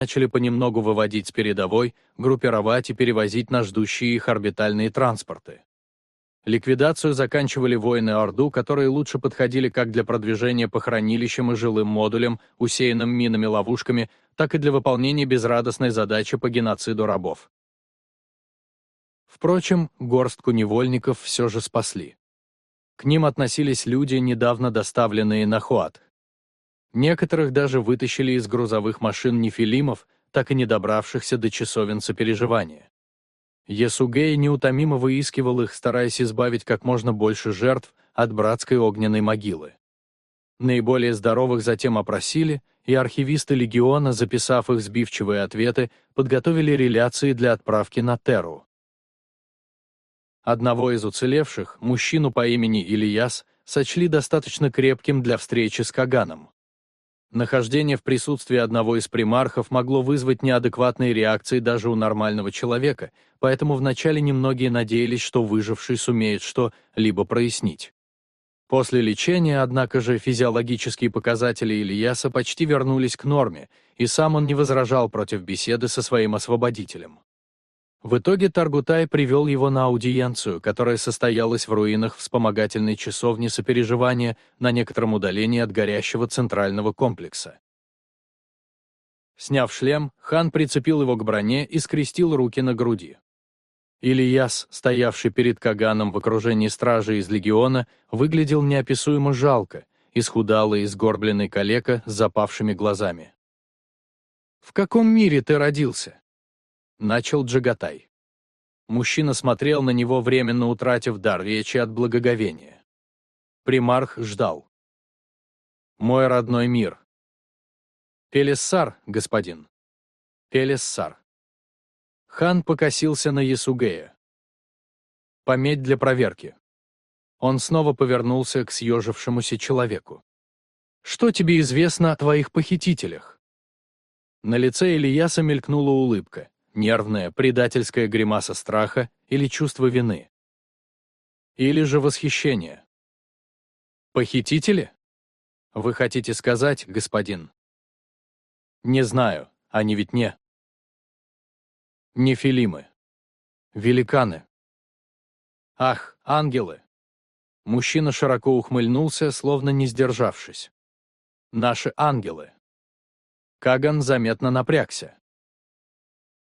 начали понемногу выводить с передовой, группировать и перевозить на ждущие их орбитальные транспорты. Ликвидацию заканчивали воины Орду, которые лучше подходили как для продвижения по хранилищам и жилым модулям, усеянным минами-ловушками, так и для выполнения безрадостной задачи по геноциду рабов. Впрочем, горстку невольников все же спасли. К ним относились люди, недавно доставленные на Хуат. Некоторых даже вытащили из грузовых машин нефилимов, так и не добравшихся до часовен сопереживания. Есугей неутомимо выискивал их, стараясь избавить как можно больше жертв от братской огненной могилы. Наиболее здоровых затем опросили, и архивисты легиона, записав их сбивчивые ответы, подготовили реляции для отправки на Терру. Одного из уцелевших, мужчину по имени Ильяс, сочли достаточно крепким для встречи с Каганом. Нахождение в присутствии одного из примархов могло вызвать неадекватные реакции даже у нормального человека, поэтому вначале немногие надеялись, что выживший сумеет что-либо прояснить. После лечения, однако же, физиологические показатели Ильяса почти вернулись к норме, и сам он не возражал против беседы со своим освободителем. В итоге Таргутай привел его на аудиенцию, которая состоялась в руинах вспомогательной часовни сопереживания на некотором удалении от горящего центрального комплекса. Сняв шлем, хан прицепил его к броне и скрестил руки на груди. Ильяс, стоявший перед Каганом в окружении стражи из легиона, выглядел неописуемо жалко, исхудалый и сгорбленный калека с запавшими глазами. «В каком мире ты родился?» Начал Джагатай. Мужчина смотрел на него, временно утратив дар речи от благоговения. Примарх ждал. «Мой родной мир». «Пелессар, господин». «Пелессар». Хан покосился на Ясугея. «Пометь для проверки». Он снова повернулся к съежившемуся человеку. «Что тебе известно о твоих похитителях?» На лице Ильяса мелькнула улыбка нервная, предательская гримаса страха или чувство вины. Или же восхищение. Похитители? Вы хотите сказать, господин? Не знаю, они ведь не. Нефилимы. Великаны. Ах, ангелы! Мужчина широко ухмыльнулся, словно не сдержавшись. Наши ангелы. Каган заметно напрягся.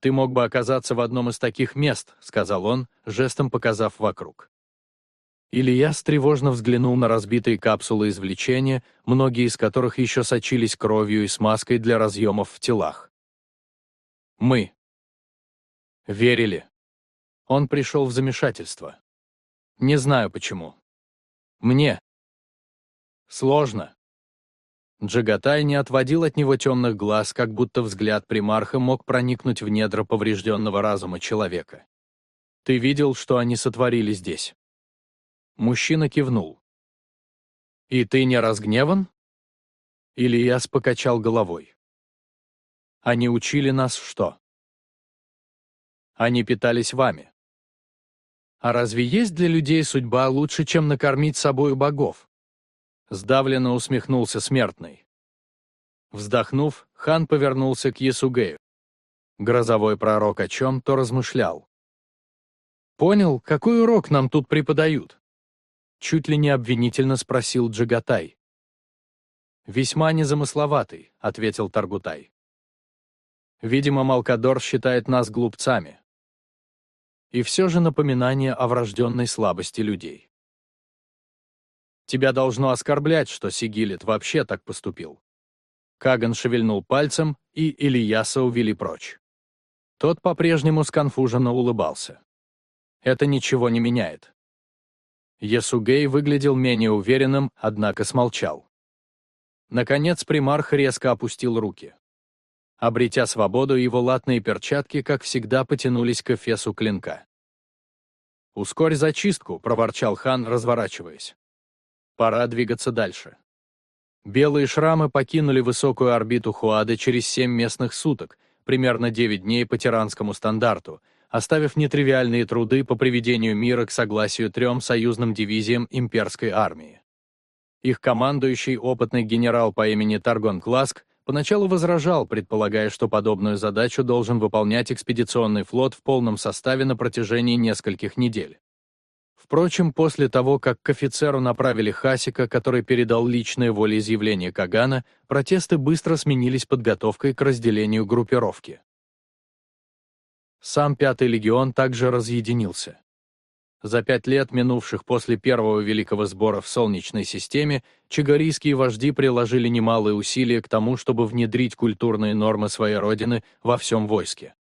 «Ты мог бы оказаться в одном из таких мест», — сказал он, жестом показав вокруг. Илья тревожно взглянул на разбитые капсулы извлечения, многие из которых еще сочились кровью и смазкой для разъемов в телах. «Мы». Верили. Он пришел в замешательство. Не знаю почему. Мне. Сложно. Джагатай не отводил от него темных глаз, как будто взгляд примарха мог проникнуть в недра поврежденного разума человека. «Ты видел, что они сотворили здесь?» Мужчина кивнул. «И ты не разгневан?» Ильяс покачал головой. «Они учили нас что?» «Они питались вами». «А разве есть для людей судьба лучше, чем накормить собою богов?» Сдавленно усмехнулся смертный. Вздохнув, хан повернулся к Ясугею. Грозовой пророк о чем-то размышлял. «Понял, какой урок нам тут преподают?» Чуть ли не обвинительно спросил Джагатай. «Весьма незамысловатый», — ответил Таргутай. «Видимо, Малкадор считает нас глупцами. И все же напоминание о врожденной слабости людей. Тебя должно оскорблять, что Сигилит вообще так поступил». Каган шевельнул пальцем, и Ильяса увели прочь. Тот по-прежнему сконфуженно улыбался. «Это ничего не меняет». Ясугей выглядел менее уверенным, однако смолчал. Наконец примарх резко опустил руки. Обретя свободу, его латные перчатки, как всегда, потянулись к эфесу клинка. «Ускорь зачистку», — проворчал хан, разворачиваясь. Пора двигаться дальше. Белые шрамы покинули высокую орбиту Хуады через 7 местных суток, примерно 9 дней по тиранскому стандарту, оставив нетривиальные труды по приведению мира к согласию трем союзным дивизиям имперской армии. Их командующий опытный генерал по имени Таргон Класк поначалу возражал, предполагая, что подобную задачу должен выполнять экспедиционный флот в полном составе на протяжении нескольких недель. Впрочем, после того, как к офицеру направили Хасика, который передал личное волеизъявление Кагана, протесты быстро сменились подготовкой к разделению группировки. Сам Пятый легион также разъединился. За пять лет, минувших после первого Великого сбора в Солнечной системе, чигарийские вожди приложили немалые усилия к тому, чтобы внедрить культурные нормы своей родины во всем войске.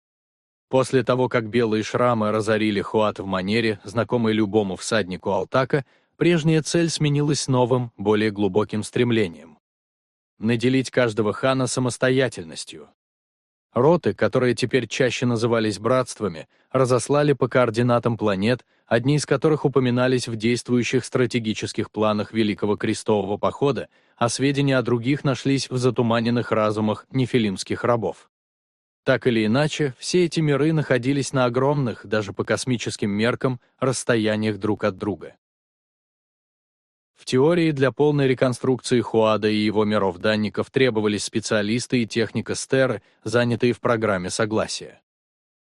После того, как белые шрамы разорили Хуат в манере, знакомой любому всаднику Алтака, прежняя цель сменилась новым, более глубоким стремлением. Наделить каждого хана самостоятельностью. Роты, которые теперь чаще назывались братствами, разослали по координатам планет, одни из которых упоминались в действующих стратегических планах Великого Крестового Похода, а сведения о других нашлись в затуманенных разумах нефилимских рабов. Так или иначе, все эти миры находились на огромных, даже по космическим меркам, расстояниях друг от друга. В теории для полной реконструкции Хуада и его миров-данников требовались специалисты и техника Стеры, занятые в программе согласия.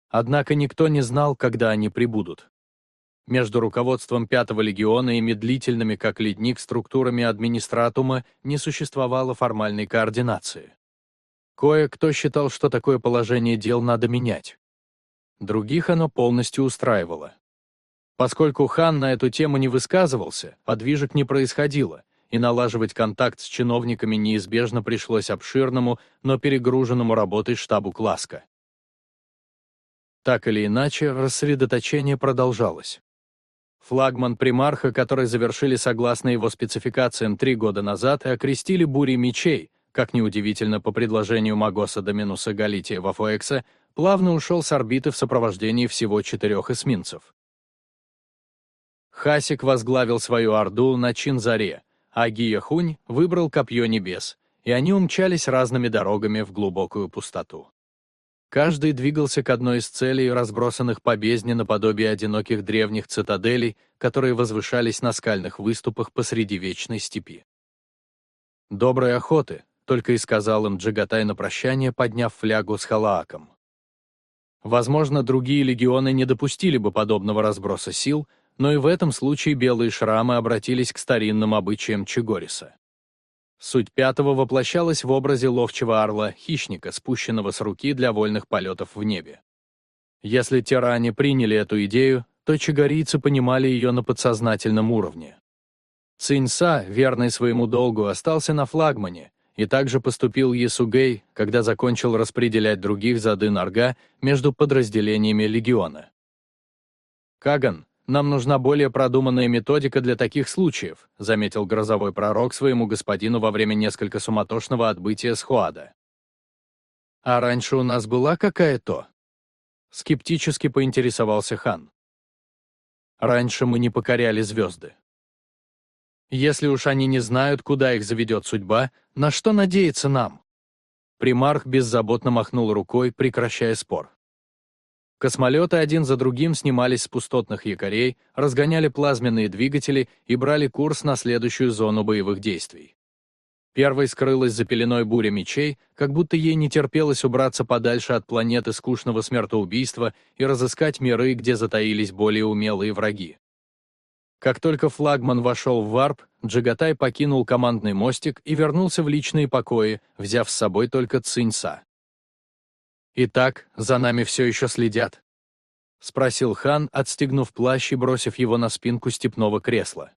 Однако никто не знал, когда они прибудут. Между руководством Пятого легиона и медлительными, как ледник, структурами администратума не существовало формальной координации. Кое-кто считал, что такое положение дел надо менять. Других оно полностью устраивало. Поскольку хан на эту тему не высказывался, подвижек не происходило, и налаживать контакт с чиновниками неизбежно пришлось обширному, но перегруженному работой штабу Класка. Так или иначе, рассредоточение продолжалось. Флагман примарха, который завершили согласно его спецификациям три года назад и окрестили бурей мечей, как неудивительно по предложению Магоса Доминуса Галития Вафоэкса, плавно ушел с орбиты в сопровождении всего четырех эсминцев. Хасик возглавил свою орду на Чинзаре, а Гия-Хунь выбрал Копье Небес, и они умчались разными дорогами в глубокую пустоту. Каждый двигался к одной из целей, разбросанных по бездне наподобие одиноких древних цитаделей, которые возвышались на скальных выступах посреди вечной степи. «Доброй охоты», только и сказал им Джагатай на прощание, подняв флягу с халааком. Возможно, другие легионы не допустили бы подобного разброса сил, но и в этом случае белые шрамы обратились к старинным обычаям Чигориса. Суть пятого воплощалась в образе ловчего орла, хищника, спущенного с руки для вольных полетов в небе. Если тиране приняли эту идею, то чигорийцы понимали ее на подсознательном уровне. Циньса, верный своему долгу, остался на флагмане, и также поступил Ясугей, когда закончил распределять других зады Нарга между подразделениями легиона. «Каган, нам нужна более продуманная методика для таких случаев», заметил грозовой пророк своему господину во время несколько суматошного отбытия с Хуада. «А раньше у нас была какая-то?» Скептически поинтересовался хан. «Раньше мы не покоряли звезды. Если уж они не знают, куда их заведет судьба, на что надеяться нам? Примарх беззаботно махнул рукой, прекращая спор. Космолеты один за другим снимались с пустотных якорей, разгоняли плазменные двигатели и брали курс на следующую зону боевых действий. Первой скрылась за пеленой буря мечей, как будто ей не терпелось убраться подальше от планеты скучного смертоубийства и разыскать миры, где затаились более умелые враги. Как только флагман вошел в варп, Джагатай покинул командный мостик и вернулся в личные покои, взяв с собой только Циньса. «Итак, за нами все еще следят?» — спросил хан, отстегнув плащ и бросив его на спинку степного кресла.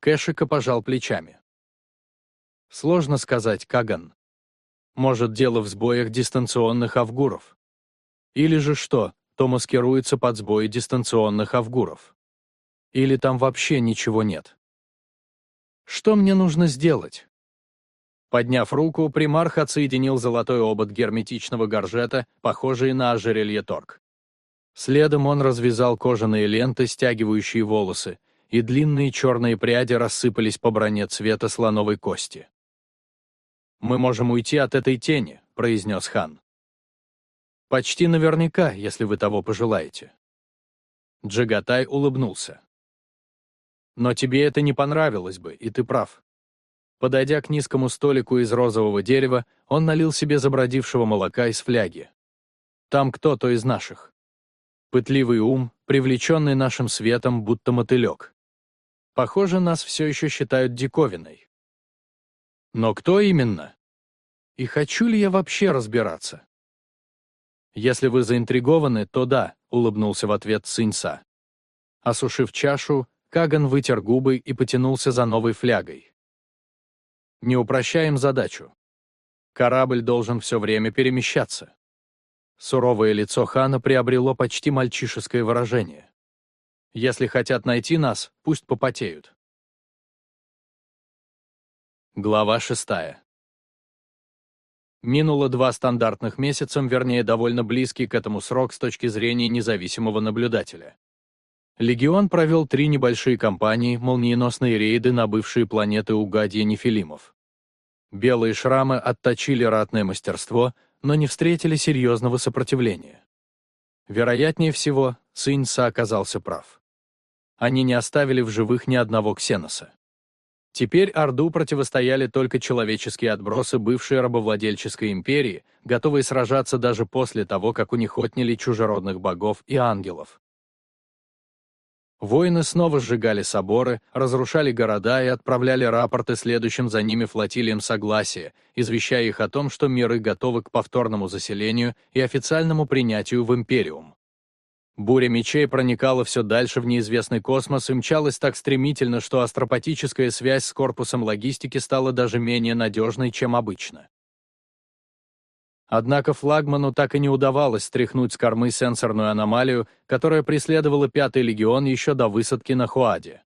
Кэшика пожал плечами. «Сложно сказать, Каган. Может, дело в сбоях дистанционных авгуров. Или же что, то маскируется под сбои дистанционных авгуров. Или там вообще ничего нет? Что мне нужно сделать? Подняв руку, примарх отсоединил золотой обод герметичного горжета, похожий на ожерелье торг. Следом он развязал кожаные ленты, стягивающие волосы, и длинные черные пряди рассыпались по броне цвета слоновой кости. «Мы можем уйти от этой тени», — произнес хан. «Почти наверняка, если вы того пожелаете». Джагатай улыбнулся. Но тебе это не понравилось бы, и ты прав. Подойдя к низкому столику из розового дерева, Он налил себе забродившего молока из фляги. Там кто-то из наших. Пытливый ум, привлеченный нашим светом, будто мотылек. Похоже, нас все еще считают диковиной. Но кто именно? И хочу ли я вообще разбираться? Если вы заинтригованы, то да, улыбнулся в ответ Циньса. Осушив чашу, Каган вытер губы и потянулся за новой флягой. Не упрощаем задачу. Корабль должен все время перемещаться. Суровое лицо хана приобрело почти мальчишеское выражение. Если хотят найти нас, пусть попотеют. Глава шестая. Минуло два стандартных месяца, вернее, довольно близкий к этому срок с точки зрения независимого наблюдателя. Легион провел три небольшие кампании, молниеносные рейды на бывшие планеты Угадья Нефилимов. Белые шрамы отточили ратное мастерство, но не встретили серьезного сопротивления. Вероятнее всего, Циньса оказался прав. Они не оставили в живых ни одного ксеноса. Теперь Орду противостояли только человеческие отбросы бывшей рабовладельческой империи, готовые сражаться даже после того, как у них отняли чужеродных богов и ангелов. Воины снова сжигали соборы, разрушали города и отправляли рапорты следующим за ними флотилиям согласия, извещая их о том, что миры готовы к повторному заселению и официальному принятию в Империум. Буря мечей проникала все дальше в неизвестный космос и мчалась так стремительно, что астропатическая связь с корпусом логистики стала даже менее надежной, чем обычно. Однако флагману так и не удавалось стряхнуть с кормы сенсорную аномалию, которая преследовала Пятый легион еще до высадки на Хуаде.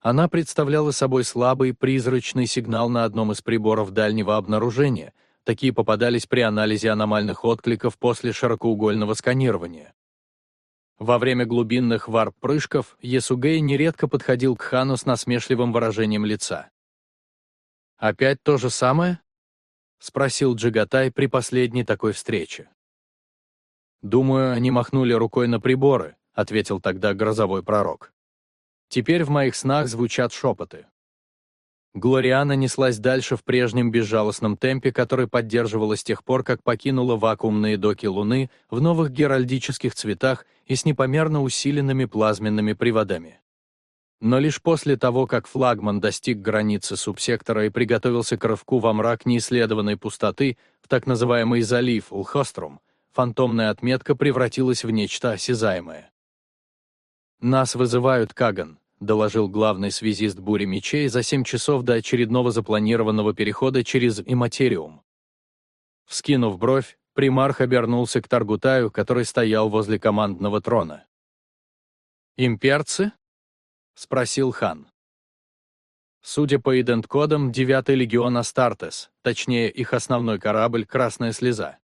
Она представляла собой слабый призрачный сигнал на одном из приборов дальнего обнаружения. Такие попадались при анализе аномальных откликов после широкоугольного сканирования. Во время глубинных варп-прыжков Есугей нередко подходил к хану с насмешливым выражением лица. «Опять то же самое?» — спросил Джигатай при последней такой встрече. «Думаю, они махнули рукой на приборы», — ответил тогда грозовой пророк. «Теперь в моих снах звучат шепоты. Глориана неслась дальше в прежнем безжалостном темпе, который поддерживала с тех пор, как покинула вакуумные доки Луны в новых геральдических цветах и с непомерно усиленными плазменными приводами. Но лишь после того, как флагман достиг границы субсектора и приготовился к рывку во мрак неисследованной пустоты в так называемый залив Улхострум, фантомная отметка превратилась в нечто осязаемое. «Нас вызывают, Каган», — доложил главный связист бури мечей за семь часов до очередного запланированного перехода через иматериум. Вскинув бровь, примарх обернулся к Таргутаю, который стоял возле командного трона. «Имперцы?» — спросил хан. Судя по идент-кодам, девятый легион Астартес, точнее, их основной корабль «Красная слеза».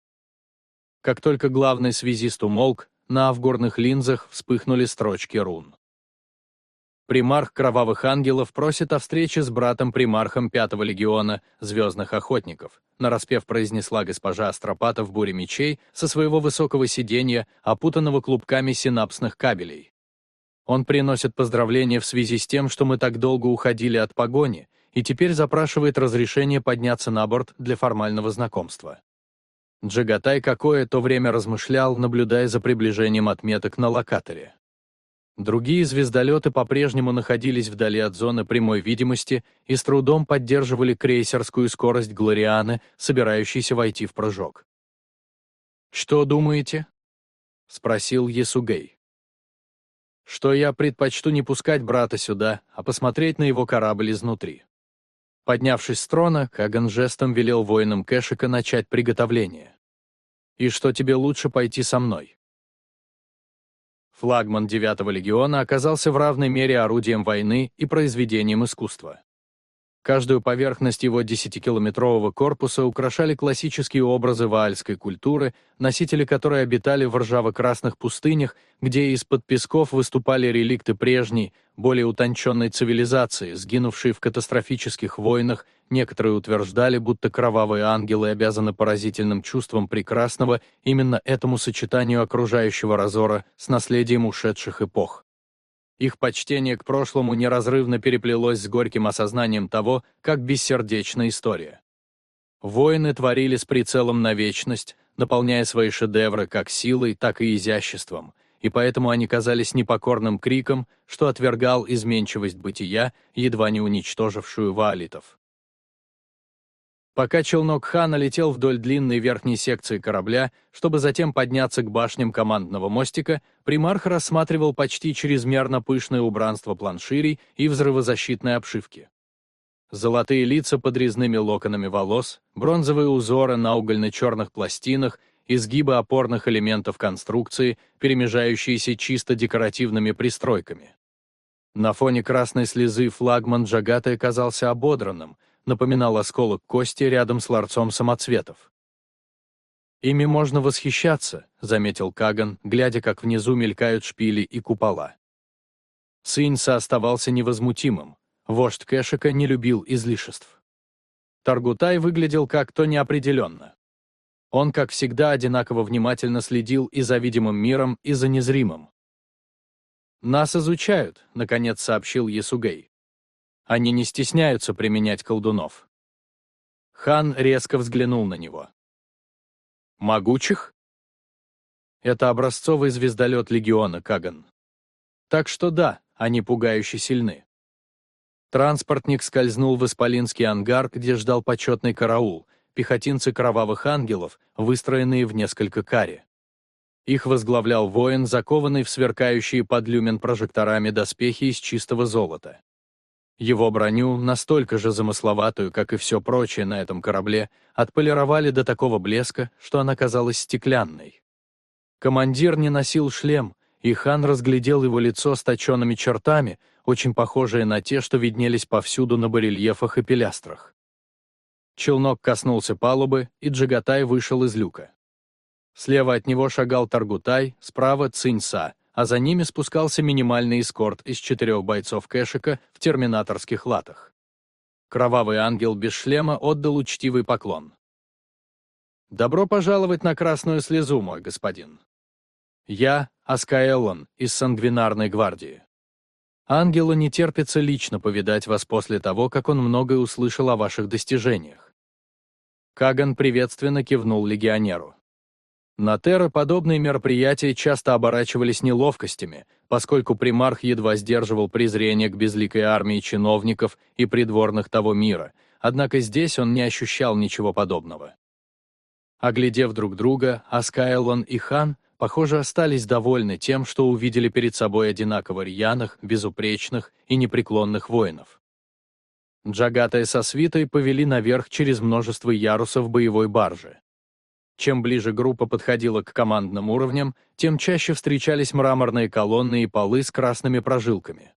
Как только главный связист умолк, на авгурных линзах вспыхнули строчки рун. Примарх Кровавых Ангелов просит о встрече с братом-примархом Пятого легиона Звездных Охотников, нараспев произнесла госпожа Астропата в буре мечей со своего высокого сиденья, опутанного клубками синапсных кабелей. Он приносит поздравления в связи с тем, что мы так долго уходили от погони, и теперь запрашивает разрешение подняться на борт для формального знакомства. Джагатай какое-то время размышлял, наблюдая за приближением отметок на локаторе. Другие звездолеты по-прежнему находились вдали от зоны прямой видимости и с трудом поддерживали крейсерскую скорость Глорианы, собирающейся войти в прыжок. «Что думаете?» — спросил Есугей. «Что я предпочту не пускать брата сюда, а посмотреть на его корабль изнутри». Поднявшись с трона, Каган жестом велел воинам Кэшика начать приготовление. «И что тебе лучше пойти со мной?» Флагман 9-го легиона оказался в равной мере орудием войны и произведением искусства. Каждую поверхность его 10-километрового корпуса украшали классические образы ваальской культуры, носители которой обитали в ржаво-красных пустынях, где из-под песков выступали реликты прежней, более утонченной цивилизации, сгинувшей в катастрофических войнах, некоторые утверждали, будто кровавые ангелы обязаны поразительным чувством прекрасного именно этому сочетанию окружающего разора с наследием ушедших эпох. Их почтение к прошлому неразрывно переплелось с горьким осознанием того, как бессердечна история. Воины творили с прицелом на вечность, наполняя свои шедевры как силой, так и изяществом, и поэтому они казались непокорным криком, что отвергал изменчивость бытия, едва не уничтожившую ваалитов. Пока челнок хана летел вдоль длинной верхней секции корабля, чтобы затем подняться к башням командного мостика, примарх рассматривал почти чрезмерно пышное убранство планширей и взрывозащитной обшивки. Золотые лица под резными локонами волос, бронзовые узоры на угольно-черных пластинах, изгибы опорных элементов конструкции, перемежающиеся чисто декоративными пристройками. На фоне красной слезы флагман Джагаты казался ободранным, напоминал осколок кости рядом с ларцом самоцветов. «Ими можно восхищаться», — заметил Каган, глядя, как внизу мелькают шпили и купола. Циньса оставался невозмутимым, Вождь Кэшика не любил излишеств. Таргутай выглядел как-то неопределенно. Он, как всегда, одинаково внимательно следил и за видимым миром, и за незримым. «Нас изучают», — наконец сообщил Ясугей. «Они не стесняются применять колдунов». Хан резко взглянул на него. «Могучих?» Это образцовый звездолет Легиона, Каган. Так что да, они пугающе сильны. Транспортник скользнул в исполинский ангар, где ждал почетный караул, пехотинцы кровавых ангелов, выстроенные в несколько каре. Их возглавлял воин, закованный в сверкающие под люмен прожекторами доспехи из чистого золота. Его броню, настолько же замысловатую, как и все прочее на этом корабле, отполировали до такого блеска, что она казалась стеклянной. Командир не носил шлем, и хан разглядел его лицо с точенными чертами, очень похожие на те, что виднелись повсюду на барельефах и пилястрах. Челнок коснулся палубы, и Джагатай вышел из люка. Слева от него шагал Таргутай, справа — Циньса, а за ними спускался минимальный эскорт из четырех бойцов Кэшика в терминаторских латах. Кровавый ангел без шлема отдал учтивый поклон. «Добро пожаловать на Красную Слезу, мой господин. Я — Аскаэллон из Сангвинарной гвардии. Ангелу не терпится лично повидать вас после того, как он многое услышал о ваших достижениях. Каган приветственно кивнул легионеру. На Терра подобные мероприятия часто оборачивались неловкостями, поскольку примарх едва сдерживал презрение к безликой армии чиновников и придворных того мира, однако здесь он не ощущал ничего подобного. Оглядев друг друга, Аскайлон и Хан похоже, остались довольны тем, что увидели перед собой одинаково рьяных, безупречных и непреклонных воинов. Джагатая со свитой повели наверх через множество ярусов боевой баржи. Чем ближе группа подходила к командным уровням, тем чаще встречались мраморные колонны и полы с красными прожилками.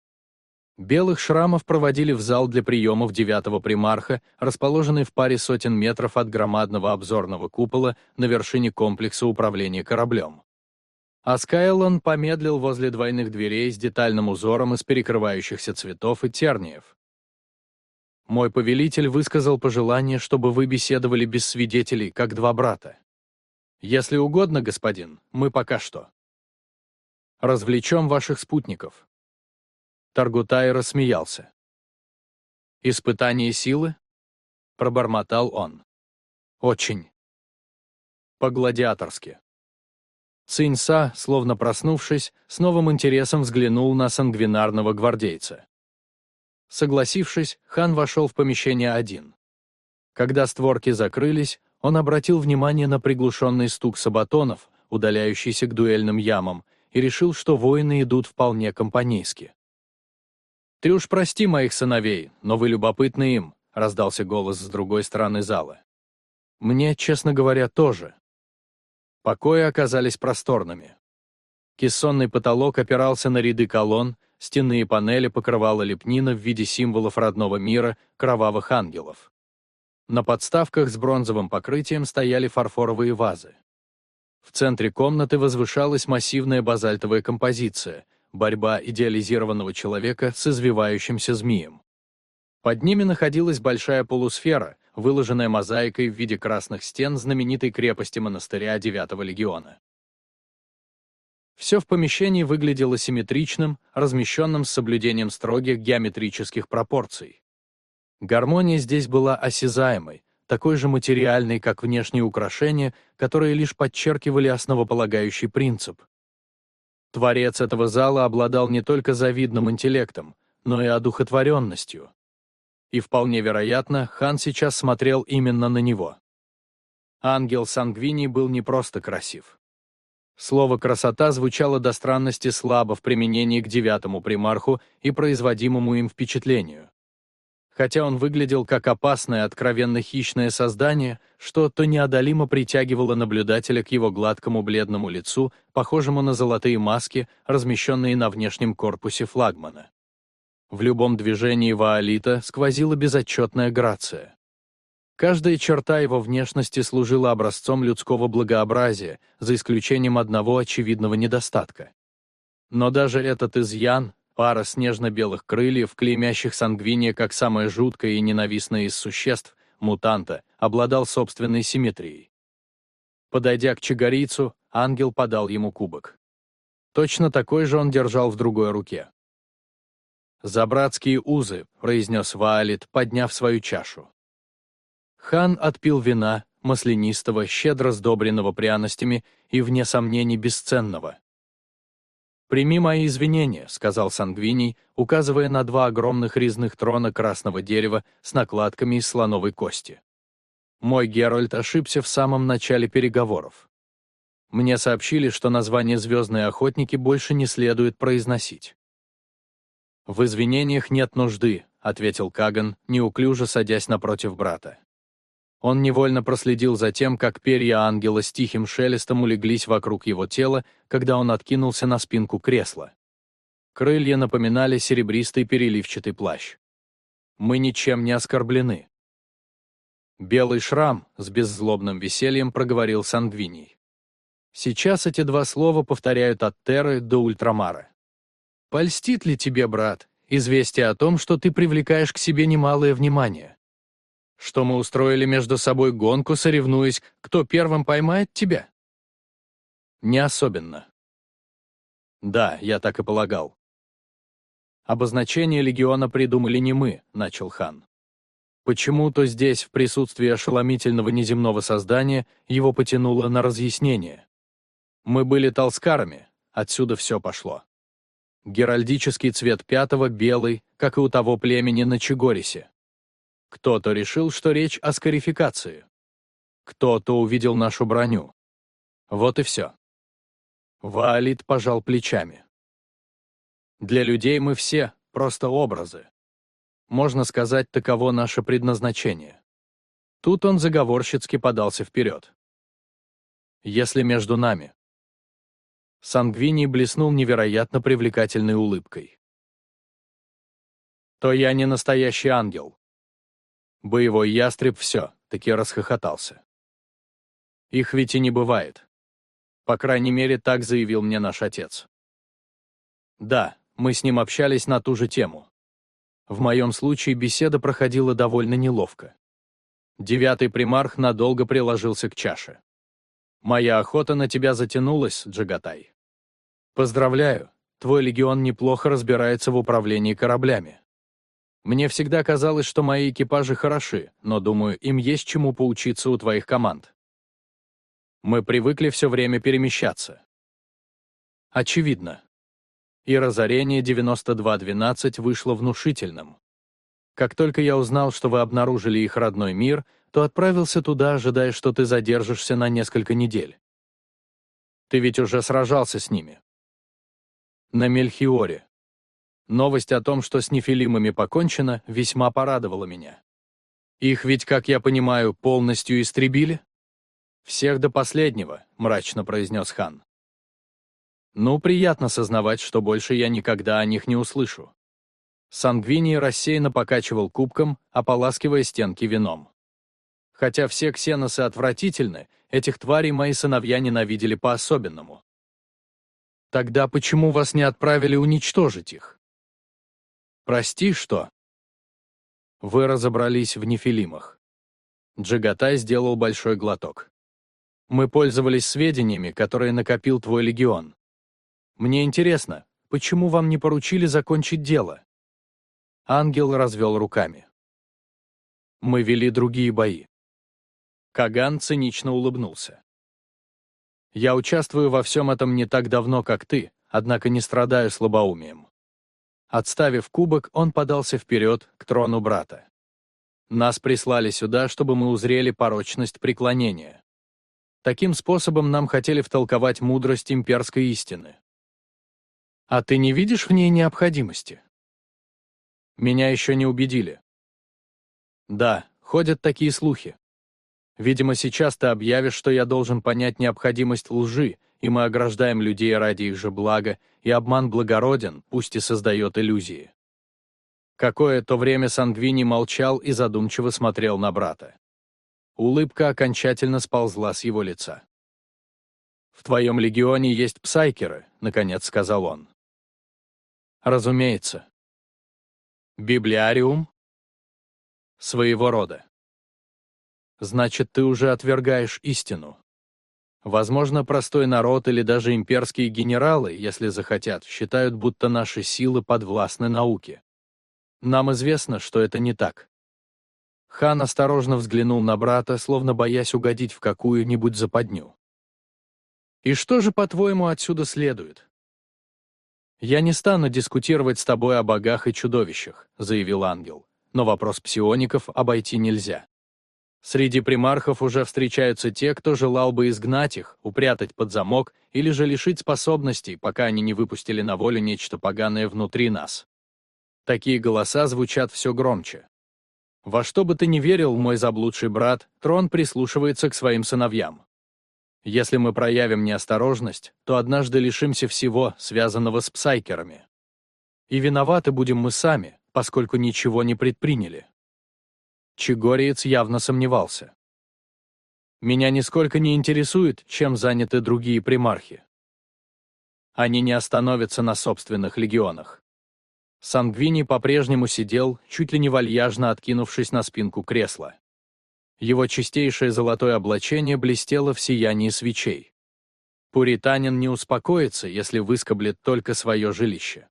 Белых шрамов проводили в зал для приемов девятого примарха, расположенный в паре сотен метров от громадного обзорного купола на вершине комплекса управления кораблем. А Скайлон помедлил возле двойных дверей с детальным узором из перекрывающихся цветов и терниев. Мой повелитель высказал пожелание, чтобы вы беседовали без свидетелей, как два брата. Если угодно, господин, мы пока что. Развлечем ваших спутников. Таргутай рассмеялся. «Испытание силы?» — пробормотал он. «Очень. По-гладиаторски». Циньса, словно проснувшись, с новым интересом взглянул на сангвинарного гвардейца. Согласившись, хан вошел в помещение один. Когда створки закрылись, он обратил внимание на приглушенный стук сабатонов, удаляющийся к дуэльным ямам, и решил, что воины идут вполне компанейски. «Ты уж прости моих сыновей, но вы любопытны им», — раздался голос с другой стороны зала. «Мне, честно говоря, тоже». Покои оказались просторными. Кессонный потолок опирался на ряды колонн, стенные панели покрывала лепнина в виде символов родного мира, кровавых ангелов. На подставках с бронзовым покрытием стояли фарфоровые вазы. В центре комнаты возвышалась массивная базальтовая композиция, борьба идеализированного человека с извивающимся змеем. Под ними находилась большая полусфера, выложенная мозаикой в виде красных стен знаменитой крепости монастыря Девятого легиона. Все в помещении выглядело симметричным, размещенным с соблюдением строгих геометрических пропорций. Гармония здесь была осязаемой, такой же материальный, как внешние украшения, которые лишь подчеркивали основополагающий принцип. Творец этого зала обладал не только завидным интеллектом, но и одухотворенностью. И вполне вероятно, хан сейчас смотрел именно на него. Ангел Сангвини был не просто красив. Слово «красота» звучало до странности слабо в применении к девятому примарху и производимому им впечатлению. Хотя он выглядел как опасное, откровенно хищное создание, что-то неодолимо притягивало наблюдателя к его гладкому бледному лицу, похожему на золотые маски, размещенные на внешнем корпусе флагмана. В любом движении Ваолита сквозила безотчетная грация. Каждая черта его внешности служила образцом людского благообразия, за исключением одного очевидного недостатка. Но даже этот изъян, пара снежно-белых крыльев, клеймящих сангвиния как самое жуткое и ненавистное из существ, мутанта, обладал собственной симметрией. Подойдя к чагарийцу, ангел подал ему кубок. Точно такой же он держал в другой руке. «За братские узы», — произнес Ваалит, подняв свою чашу. Хан отпил вина, маслянистого, щедро сдобренного пряностями и, вне сомнений, бесценного. «Прими мои извинения», — сказал Сангвиний, указывая на два огромных резных трона красного дерева с накладками из слоновой кости. Мой Геральт ошибся в самом начале переговоров. Мне сообщили, что название «Звездные охотники» больше не следует произносить. «В извинениях нет нужды», — ответил Каган, неуклюже садясь напротив брата. Он невольно проследил за тем, как перья ангела с тихим шелестом улеглись вокруг его тела, когда он откинулся на спинку кресла. Крылья напоминали серебристый переливчатый плащ. «Мы ничем не оскорблены». «Белый шрам», — с беззлобным весельем проговорил Сангвиний. Сейчас эти два слова повторяют от Терры до Ультрамара. «Польстит ли тебе, брат, известие о том, что ты привлекаешь к себе немалое внимание?» Что мы устроили между собой гонку, соревнуясь, кто первым поймает тебя? Не особенно. Да, я так и полагал. Обозначение легиона придумали не мы, начал хан. Почему-то здесь, в присутствии ошеломительного неземного создания, его потянуло на разъяснение. Мы были толскарами, отсюда все пошло. Геральдический цвет пятого — белый, как и у того племени на Чегорисе. Кто-то решил, что речь о скарификации. Кто-то увидел нашу броню. Вот и все. Валит пожал плечами. Для людей мы все просто образы. Можно сказать, таково наше предназначение. Тут он заговорщицки подался вперед. Если между нами. Сангвини блеснул невероятно привлекательной улыбкой. То я не настоящий ангел. Боевой ястреб все, таки расхохотался. Их ведь и не бывает. По крайней мере, так заявил мне наш отец. Да, мы с ним общались на ту же тему. В моем случае беседа проходила довольно неловко. Девятый примарх надолго приложился к чаше. Моя охота на тебя затянулась, Джагатай. Поздравляю, твой легион неплохо разбирается в управлении кораблями. Мне всегда казалось, что мои экипажи хороши, но, думаю, им есть чему поучиться у твоих команд. Мы привыкли все время перемещаться. Очевидно. И разорение 9212 вышло внушительным. Как только я узнал, что вы обнаружили их родной мир, то отправился туда, ожидая, что ты задержишься на несколько недель. Ты ведь уже сражался с ними. На Мельхиоре. Новость о том, что с нефилимами покончено, весьма порадовала меня. Их ведь, как я понимаю, полностью истребили? Всех до последнего, мрачно произнес хан. Ну, приятно сознавать, что больше я никогда о них не услышу. Сангвини рассеянно покачивал кубком, ополаскивая стенки вином. Хотя все ксеносы отвратительны, этих тварей мои сыновья ненавидели по-особенному. Тогда почему вас не отправили уничтожить их? Прости, что? Вы разобрались в нефилимах. Джагатай сделал большой глоток. Мы пользовались сведениями, которые накопил твой легион. Мне интересно, почему вам не поручили закончить дело? Ангел развел руками. Мы вели другие бои. Каган цинично улыбнулся. «Я участвую во всем этом не так давно, как ты, однако не страдаю слабоумием». Отставив кубок, он подался вперед к трону брата. «Нас прислали сюда, чтобы мы узрели порочность преклонения. Таким способом нам хотели втолковать мудрость имперской истины. А ты не видишь в ней необходимости? Меня еще не убедили. Да, ходят такие слухи. Видимо, сейчас ты объявишь, что я должен понять необходимость лжи, и мы ограждаем людей ради их же блага, и обман благороден, пусть и создает иллюзии. Какое-то время Сангвини молчал и задумчиво смотрел на брата. Улыбка окончательно сползла с его лица. «В твоем легионе есть псайкеры», — наконец сказал он. «Разумеется». «Библиариум?» «Своего рода». «Значит, ты уже отвергаешь истину». Возможно, простой народ или даже имперские генералы, если захотят, считают, будто наши силы подвластны науке. Нам известно, что это не так. Хан осторожно взглянул на брата, словно боясь угодить в какую-нибудь западню. «И что же, по-твоему, отсюда следует?» «Я не стану дискутировать с тобой о богах и чудовищах», — заявил ангел, «но вопрос псиоников обойти нельзя. Среди примархов уже встречаются те, кто желал бы изгнать их, упрятать под замок или же лишить способностей, пока они не выпустили на волю нечто поганое внутри нас. Такие голоса звучат все громче. Во что бы ты ни верил, мой заблудший брат, трон прислушивается к своим сыновьям. Если мы проявим неосторожность, то однажды лишимся всего, связанного с псайкерами. И виноваты будем мы сами, поскольку ничего не предприняли. Чигориец явно сомневался. Меня нисколько не интересует, чем заняты другие примархи. Они не остановятся на собственных легионах. Сангвини по-прежнему сидел, чуть ли не вальяжно откинувшись на спинку кресла. Его чистейшее золотое облачение блестело в сиянии свечей. Пуританин не успокоится, если выскоблет только свое жилище.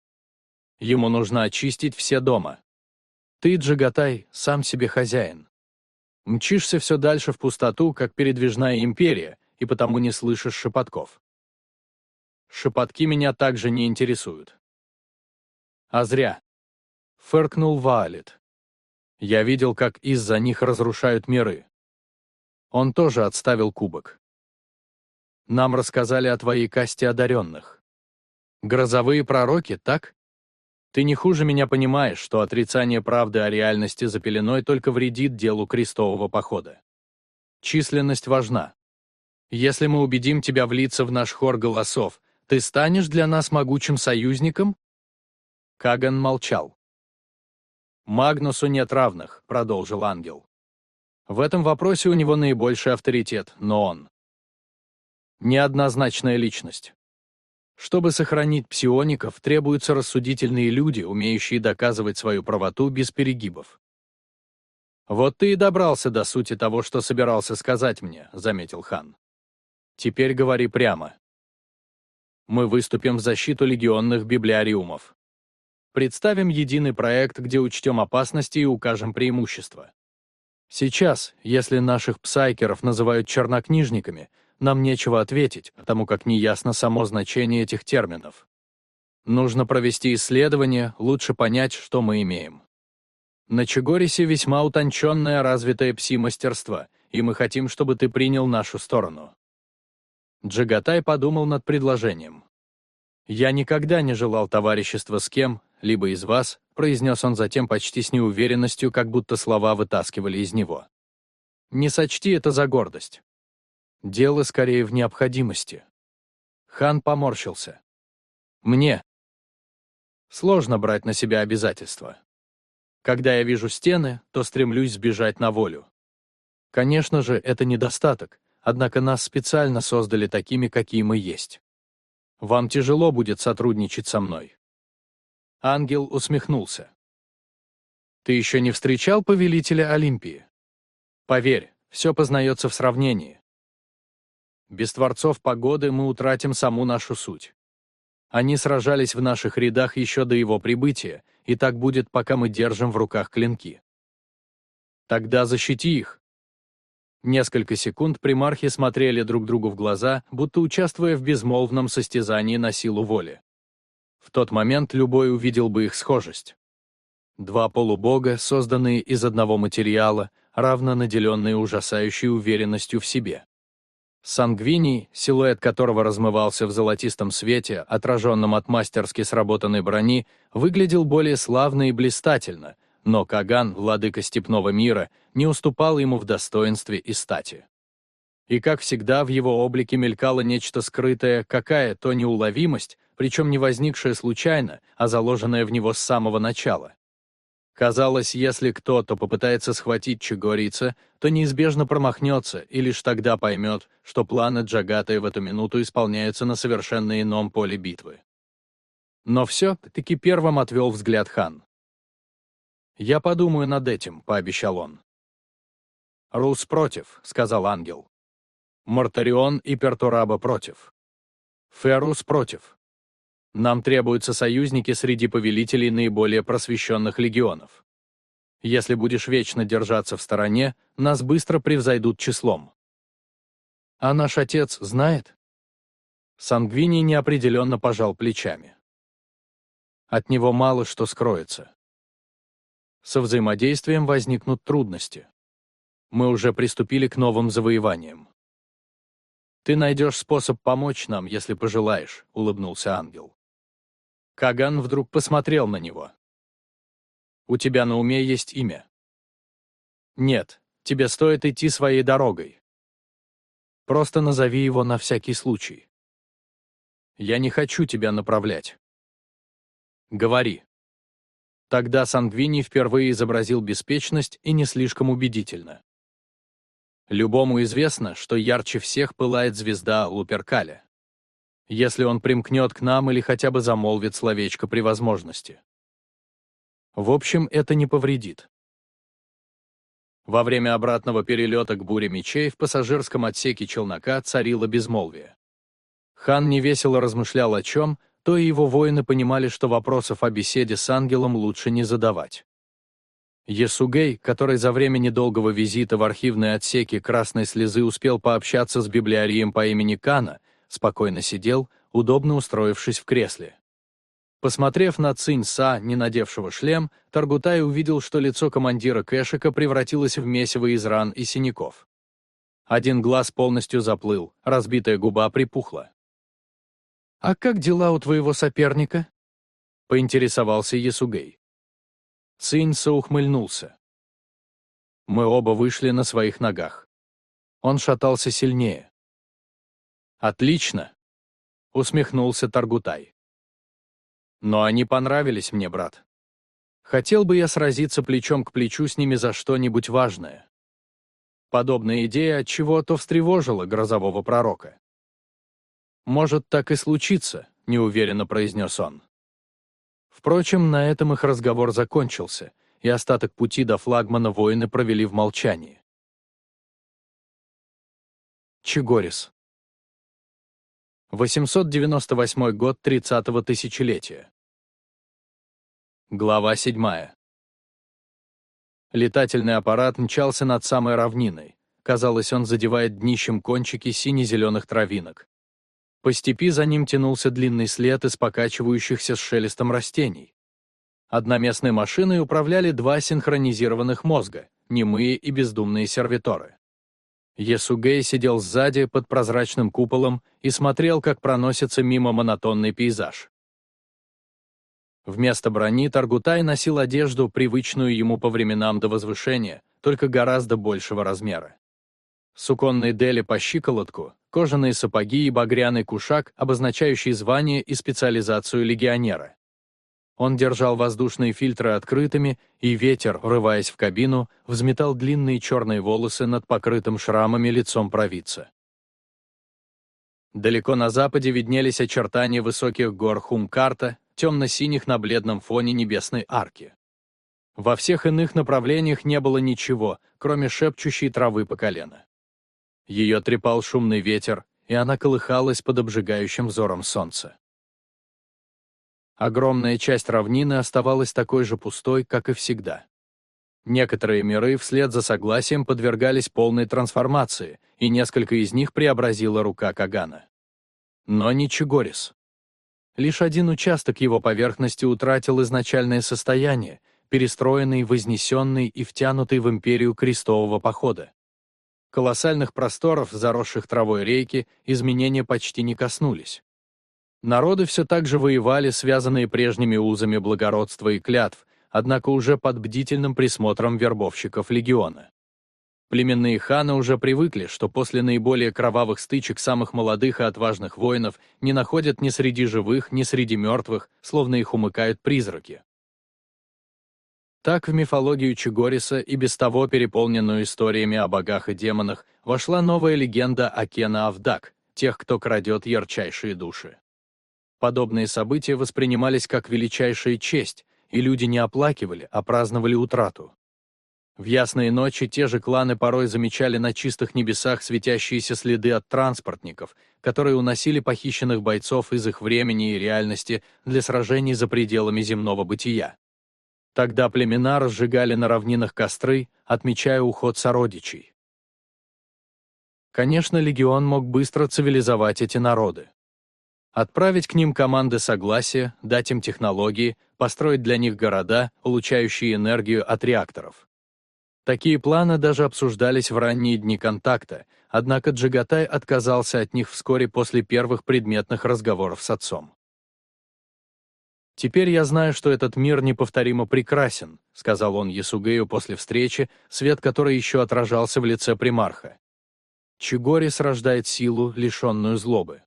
Ему нужно очистить все дома. Ты, Джагатай, сам себе хозяин. Мчишься все дальше в пустоту, как передвижная империя, и потому не слышишь шепотков. Шепотки меня также не интересуют. А зря. Фыркнул Ваалет. Я видел, как из-за них разрушают миры. Он тоже отставил кубок. Нам рассказали о твоей касте одаренных. Грозовые пророки, так? Ты не хуже меня понимаешь, что отрицание правды о реальности за пеленой только вредит делу крестового похода. Численность важна. Если мы убедим тебя влиться в наш хор голосов, ты станешь для нас могучим союзником? Каган молчал. «Магнусу нет равных», — продолжил ангел. «В этом вопросе у него наибольший авторитет, но он неоднозначная личность. Чтобы сохранить псиоников, требуются рассудительные люди, умеющие доказывать свою правоту без перегибов. «Вот ты и добрался до сути того, что собирался сказать мне», — заметил хан. «Теперь говори прямо. Мы выступим в защиту легионных библиариумов. Представим единый проект, где учтем опасности и укажем преимущества. Сейчас, если наших псайкеров называют чернокнижниками, нам нечего ответить, потому как неясно само значение этих терминов. Нужно провести исследование, лучше понять, что мы имеем. На Чегорисе весьма утонченное развитое пси-мастерство, и мы хотим, чтобы ты принял нашу сторону. Джагатай подумал над предложением. «Я никогда не желал товарищества с кем, либо из вас», произнес он затем почти с неуверенностью, как будто слова вытаскивали из него. «Не сочти это за гордость. Дело скорее в необходимости». Хан поморщился. «Мне сложно брать на себя обязательства. Когда я вижу стены, то стремлюсь сбежать на волю. Конечно же, это недостаток, однако нас специально создали такими, какие мы есть. Вам тяжело будет сотрудничать со мной. Ангел усмехнулся. «Ты еще не встречал повелителя Олимпии? Поверь, все познается в сравнении. Без творцов погоды мы утратим саму нашу суть. Они сражались в наших рядах еще до его прибытия, и так будет, пока мы держим в руках клинки. Тогда защити их. Несколько секунд примархи смотрели друг другу в глаза, будто участвуя в безмолвном состязании на силу воли. В тот момент любой увидел бы их схожесть. Два полубога, созданные из одного материала, равно наделенные ужасающей уверенностью в себе. Сангвиний, силуэт которого размывался в золотистом свете, отраженном от мастерски сработанной брони, выглядел более славно и блистательно, но Каган, владыка степного мира, не уступал ему в достоинстве и стати. И, как всегда, в его облике мелькало нечто скрытое, какая-то неуловимость, причем не возникшая случайно, а заложенная в него с самого начала. Казалось, если кто-то попытается схватить Чигорица, то неизбежно промахнется и лишь тогда поймет, что планы Джагаты в эту минуту исполняются на совершенно ином поле битвы. Но все-таки первым отвел взгляд хан. «Я подумаю над этим», — пообещал он. «Рус против», — сказал ангел. «Мартарион и Пертураба против. Ферус против. Нам требуются союзники среди повелителей наиболее просвещенных легионов. Если будешь вечно держаться в стороне, нас быстро превзойдут числом. А наш отец знает? Сангвини неопределенно пожал плечами. От него мало что скроется. Со взаимодействием возникнут трудности. Мы уже приступили к новым завоеваниям. «Ты найдешь способ помочь нам, если пожелаешь», — улыбнулся ангел. Каган вдруг посмотрел на него. «У тебя на уме есть имя?» «Нет, тебе стоит идти своей дорогой. Просто назови его на всякий случай. Я не хочу тебя направлять. Говори». Тогда Сангвини впервые изобразил беспечность и не слишком убедительно. Любому известно, что ярче всех пылает звезда Луперкаля если он примкнет к нам или хотя бы замолвит словечко при возможности. В общем, это не повредит. Во время обратного перелета к буре мечей в пассажирском отсеке челнока царило безмолвие. Хан невесело размышлял о чем, то и его воины понимали, что вопросов о беседе с ангелом лучше не задавать. Есугей, который за время недолгого визита в архивные отсеки Красной Слезы успел пообщаться с библиарием по имени Кана, спокойно сидел, удобно устроившись в кресле. Посмотрев на Цинь Са, не надевшего шлем, Таргутай увидел, что лицо командира Кэшика превратилось в месиво из ран и синяков. Один глаз полностью заплыл, разбитая губа припухла. «А как дела у твоего соперника?» — поинтересовался Ясугей. Цинь Са ухмыльнулся. Мы оба вышли на своих ногах. Он шатался сильнее. «Отлично!» — усмехнулся Таргутай. «Но они понравились мне, брат. Хотел бы я сразиться плечом к плечу с ними за что-нибудь важное». Подобная идея от чего-то встревожила грозового пророка. «Может, так и случится», — неуверенно произнес он. Впрочем, на этом их разговор закончился, и остаток пути до флагмана воины провели в молчании. Чигорис. 898 год 30-го тысячелетия. Глава 7. Летательный аппарат мчался над самой равниной. Казалось, он задевает днищем кончики сине-зеленых травинок. По степи за ним тянулся длинный след из покачивающихся с шелестом растений. Одноместной машиной управляли два синхронизированных мозга, немые и бездумные сервиторы. Есугей сидел сзади, под прозрачным куполом, и смотрел, как проносится мимо монотонный пейзаж. Вместо брони Таргутай носил одежду, привычную ему по временам до возвышения, только гораздо большего размера. Суконные дели по щиколотку, кожаные сапоги и багряный кушак, обозначающий звание и специализацию легионера. Он держал воздушные фильтры открытыми, и ветер, врываясь в кабину, взметал длинные черные волосы над покрытым шрамами лицом провидца. Далеко на западе виднелись очертания высоких гор Хумкарта, темно-синих на бледном фоне небесной арки. Во всех иных направлениях не было ничего, кроме шепчущей травы по колено. Ее трепал шумный ветер, и она колыхалась под обжигающим взором солнца. Огромная часть равнины оставалась такой же пустой, как и всегда. Некоторые миры вслед за согласием подвергались полной трансформации, и несколько из них преобразила рука Кагана. Но не Чигорис. Лишь один участок его поверхности утратил изначальное состояние, перестроенный, вознесенный и втянутый в империю крестового похода. Колоссальных просторов, заросших травой рейки, изменения почти не коснулись. Народы все так же воевали, связанные прежними узами благородства и клятв, однако уже под бдительным присмотром вербовщиков легиона. Племенные ханы уже привыкли, что после наиболее кровавых стычек самых молодых и отважных воинов не находят ни среди живых, ни среди мертвых, словно их умыкают призраки. Так в мифологию Чигориса и без того переполненную историями о богах и демонах вошла новая легенда о Кена Авдак, тех, кто крадет ярчайшие души. Подобные события воспринимались как величайшая честь, и люди не оплакивали, а праздновали утрату. В ясные ночи те же кланы порой замечали на чистых небесах светящиеся следы от транспортников, которые уносили похищенных бойцов из их времени и реальности для сражений за пределами земного бытия. Тогда племена разжигали на равнинах костры, отмечая уход сородичей. Конечно, легион мог быстро цивилизовать эти народы. Отправить к ним команды согласия, дать им технологии, построить для них города, получающие энергию от реакторов. Такие планы даже обсуждались в ранние дни контакта, однако Джагатай отказался от них вскоре после первых предметных разговоров с отцом. «Теперь я знаю, что этот мир неповторимо прекрасен», сказал он Ясугею после встречи, свет которой еще отражался в лице примарха. Чигорис рождает силу, лишенную злобы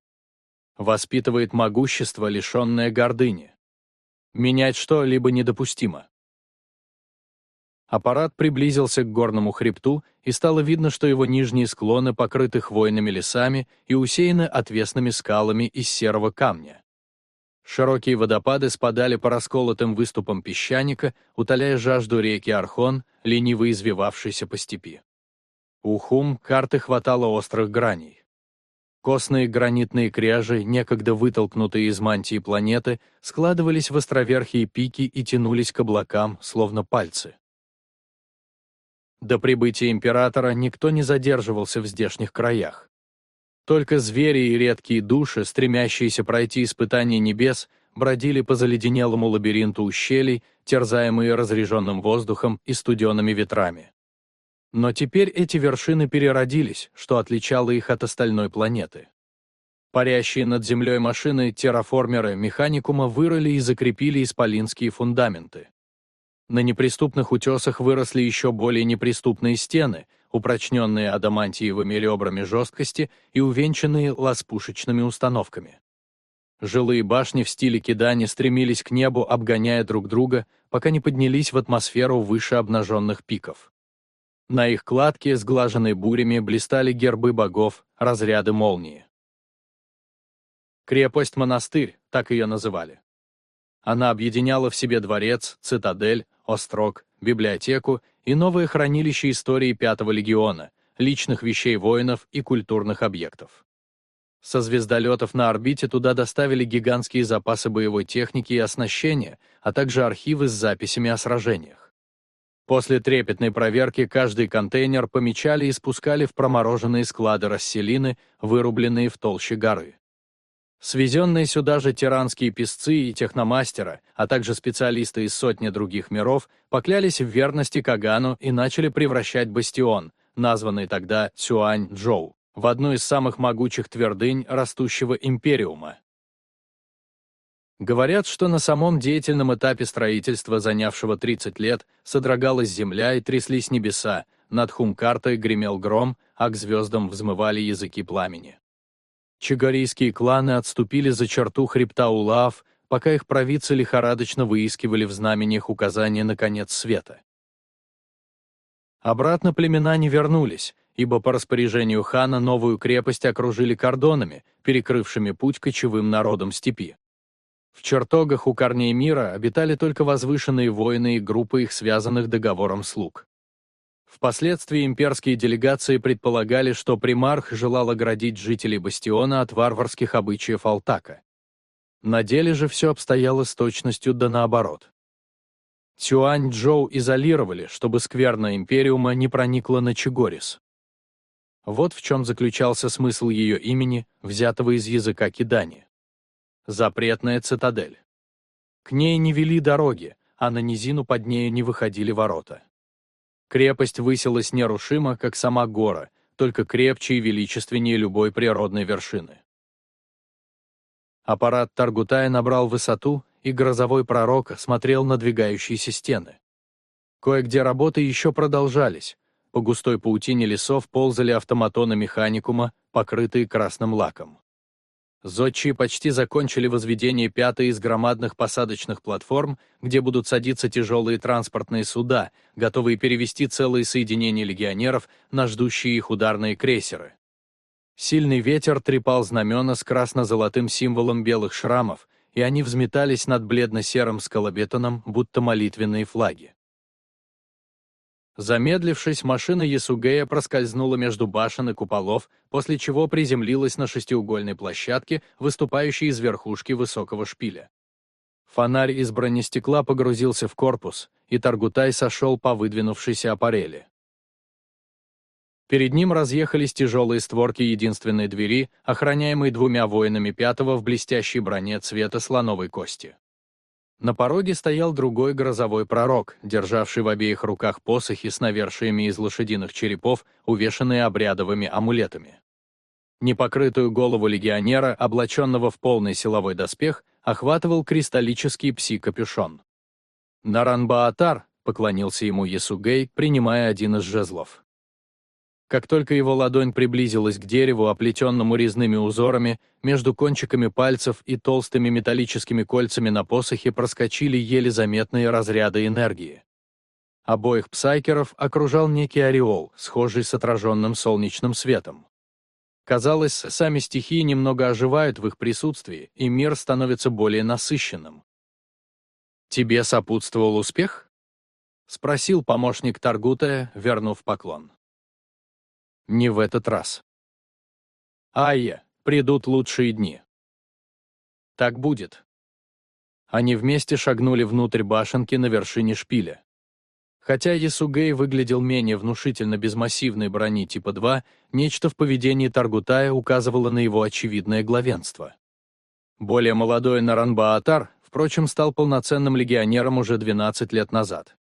воспитывает могущество, лишенное гордыни. Менять что-либо недопустимо. Аппарат приблизился к горному хребту, и стало видно, что его нижние склоны покрыты хвойными лесами и усеяны отвесными скалами из серого камня. Широкие водопады спадали по расколотым выступам песчаника, утоляя жажду реки Архон, лениво извивавшейся по степи. У Хум карты хватало острых граней. Костные гранитные кряжи, некогда вытолкнутые из мантии планеты, складывались в островерхие пики и тянулись к облакам, словно пальцы. До прибытия императора никто не задерживался в здешних краях. Только звери и редкие души, стремящиеся пройти испытание небес, бродили по заледенелому лабиринту ущелий, терзаемые разреженным воздухом и студенными ветрами. Но теперь эти вершины переродились, что отличало их от остальной планеты. Парящие над землей машины терраформеры механикума вырыли и закрепили исполинские фундаменты. На неприступных утесах выросли еще более неприступные стены, упрочненные адамантиевыми ребрами жесткости и увенчанные ласпушечными установками. Жилые башни в стиле кидани стремились к небу, обгоняя друг друга, пока не поднялись в атмосферу выше обнаженных пиков. На их кладке, сглаженной бурями, блистали гербы богов, разряды молнии. Крепость-монастырь, так ее называли. Она объединяла в себе дворец, цитадель, острог, библиотеку и новое хранилище истории Пятого легиона, личных вещей воинов и культурных объектов. Со звездолетов на орбите туда доставили гигантские запасы боевой техники и оснащения, а также архивы с записями о сражениях. После трепетной проверки каждый контейнер помечали и спускали в промороженные склады расселины, вырубленные в толще горы. Свезенные сюда же тиранские песцы и техномастера, а также специалисты из сотни других миров, поклялись в верности Кагану и начали превращать бастион, названный тогда Цюань-Джоу, в одну из самых могучих твердынь растущего империума. Говорят, что на самом деятельном этапе строительства, занявшего 30 лет, содрогалась земля и тряслись небеса, над Хумкартой гремел гром, а к звездам взмывали языки пламени. Чагарийские кланы отступили за черту хребта Улаав, пока их провидцы лихорадочно выискивали в знамениях указания на конец света. Обратно племена не вернулись, ибо по распоряжению хана новую крепость окружили кордонами, перекрывшими путь кочевым народам степи. В чертогах у корней мира обитали только возвышенные воины и группы их связанных договором слуг. Впоследствии имперские делегации предполагали, что примарх желал оградить жителей бастиона от варварских обычаев Алтака. На деле же все обстояло с точностью да наоборот. Цюань-Джоу изолировали, чтобы скверна Империума не проникла на Чигорис. Вот в чем заключался смысл ее имени, взятого из языка Кидани. Запретная цитадель. К ней не вели дороги, а на низину под нею не выходили ворота. Крепость высилась нерушимо, как сама гора, только крепче и величественнее любой природной вершины. Аппарат Таргутая набрал высоту, и грозовой пророк смотрел на двигающиеся стены. Кое-где работы еще продолжались. По густой паутине лесов ползали автоматоны механикума, покрытые красным лаком. Зодчие почти закончили возведение пятой из громадных посадочных платформ, где будут садиться тяжелые транспортные суда, готовые перевести целые соединения легионеров на ждущие их ударные крейсеры. Сильный ветер трепал знамена с красно-золотым символом белых шрамов, и они взметались над бледно-серым скалобетоном, будто молитвенные флаги. Замедлившись, машина Ясугея проскользнула между башен и куполов, после чего приземлилась на шестиугольной площадке, выступающей из верхушки высокого шпиля. Фонарь из бронестекла погрузился в корпус, и Таргутай сошел по выдвинувшейся аппарели. Перед ним разъехались тяжелые створки единственной двери, охраняемой двумя воинами пятого в блестящей броне цвета слоновой кости. На пороге стоял другой грозовой пророк, державший в обеих руках посохи с навершиями из лошадиных черепов, увешанные обрядовыми амулетами. Непокрытую голову легионера, облаченного в полный силовой доспех, охватывал кристаллический пси-капюшон. Наранбаатар поклонился ему Ясугей, принимая один из жезлов. Как только его ладонь приблизилась к дереву, оплетенному резными узорами, между кончиками пальцев и толстыми металлическими кольцами на посохе проскочили еле заметные разряды энергии. Обоих псайкеров окружал некий ореол, схожий с отраженным солнечным светом. Казалось, сами стихии немного оживают в их присутствии, и мир становится более насыщенным. «Тебе сопутствовал успех?» — спросил помощник Таргутая, вернув поклон. Не в этот раз. Айя, придут лучшие дни. Так будет. Они вместе шагнули внутрь башенки на вершине шпиля. Хотя Ясугей выглядел менее внушительно без массивной брони типа 2, нечто в поведении Таргутая указывало на его очевидное главенство. Более молодой Наранбаатар, впрочем, стал полноценным легионером уже 12 лет назад.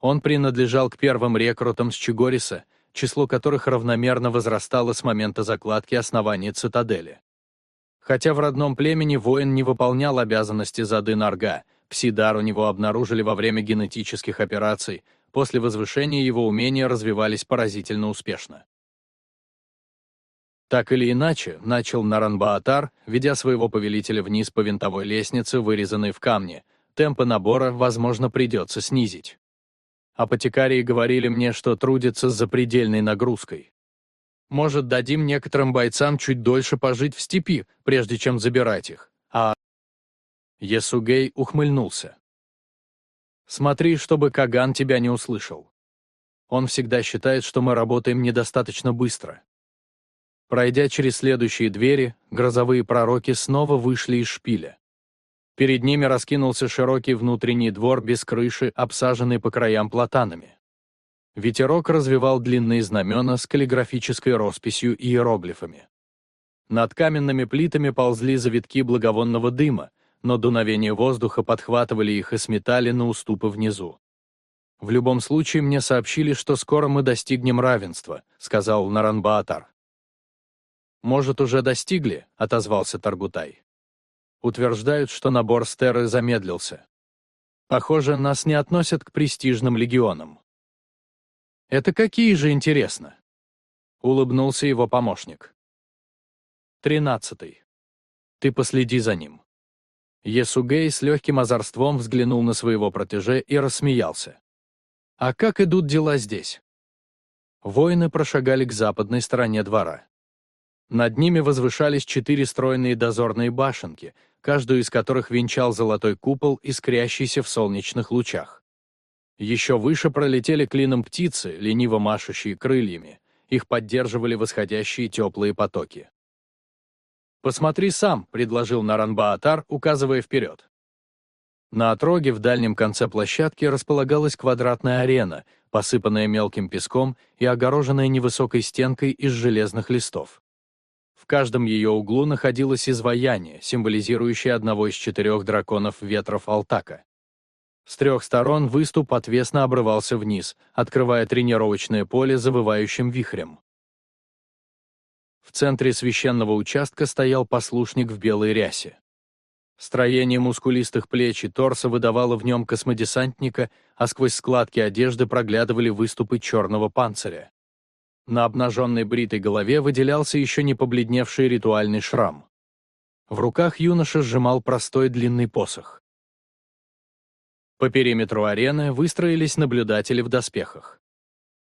Он принадлежал к первым рекрутам с Чигориса число которых равномерно возрастало с момента закладки основания цитадели. Хотя в родном племени воин не выполнял обязанности зады Нарга, псидар у него обнаружили во время генетических операций, после возвышения его умения развивались поразительно успешно. Так или иначе, начал Наранбаатар, ведя своего повелителя вниз по винтовой лестнице, вырезанной в камне, темпы набора, возможно, придется снизить. Апотекарии говорили мне, что трудятся с запредельной нагрузкой. Может, дадим некоторым бойцам чуть дольше пожить в степи, прежде чем забирать их, а...» Есугей ухмыльнулся. «Смотри, чтобы Каган тебя не услышал. Он всегда считает, что мы работаем недостаточно быстро». Пройдя через следующие двери, грозовые пророки снова вышли из шпиля. Перед ними раскинулся широкий внутренний двор без крыши, обсаженный по краям платанами. Ветерок развивал длинные знамена с каллиграфической росписью и иероглифами. Над каменными плитами ползли завитки благовонного дыма, но дуновение воздуха подхватывали их и сметали на уступы внизу. «В любом случае мне сообщили, что скоро мы достигнем равенства», — сказал Наранбаатар. «Может, уже достигли?» — отозвался Таргутай утверждают, что набор стеры замедлился. Похоже, нас не относят к престижным легионам. Это какие же, интересно? Улыбнулся его помощник. Тринадцатый. Ты последи за ним. Есугей с легким озорством взглянул на своего протеже и рассмеялся. А как идут дела здесь? Воины прошагали к западной стороне двора. Над ними возвышались четыре стройные дозорные башенки, каждую из которых венчал золотой купол, искрящийся в солнечных лучах. Еще выше пролетели клином птицы, лениво машущие крыльями. Их поддерживали восходящие теплые потоки. «Посмотри сам», — предложил Наранбаатар, указывая вперед. На отроге в дальнем конце площадки располагалась квадратная арена, посыпанная мелким песком и огороженная невысокой стенкой из железных листов. В каждом ее углу находилось изваяние, символизирующее одного из четырех драконов ветров Алтака. С трех сторон выступ отвесно обрывался вниз, открывая тренировочное поле завывающим вихрем. В центре священного участка стоял послушник в белой рясе. Строение мускулистых плеч и торса выдавало в нем космодесантника, а сквозь складки одежды проглядывали выступы черного панциря. На обнаженной бритой голове выделялся еще не побледневший ритуальный шрам. В руках юноша сжимал простой длинный посох. По периметру арены выстроились наблюдатели в доспехах.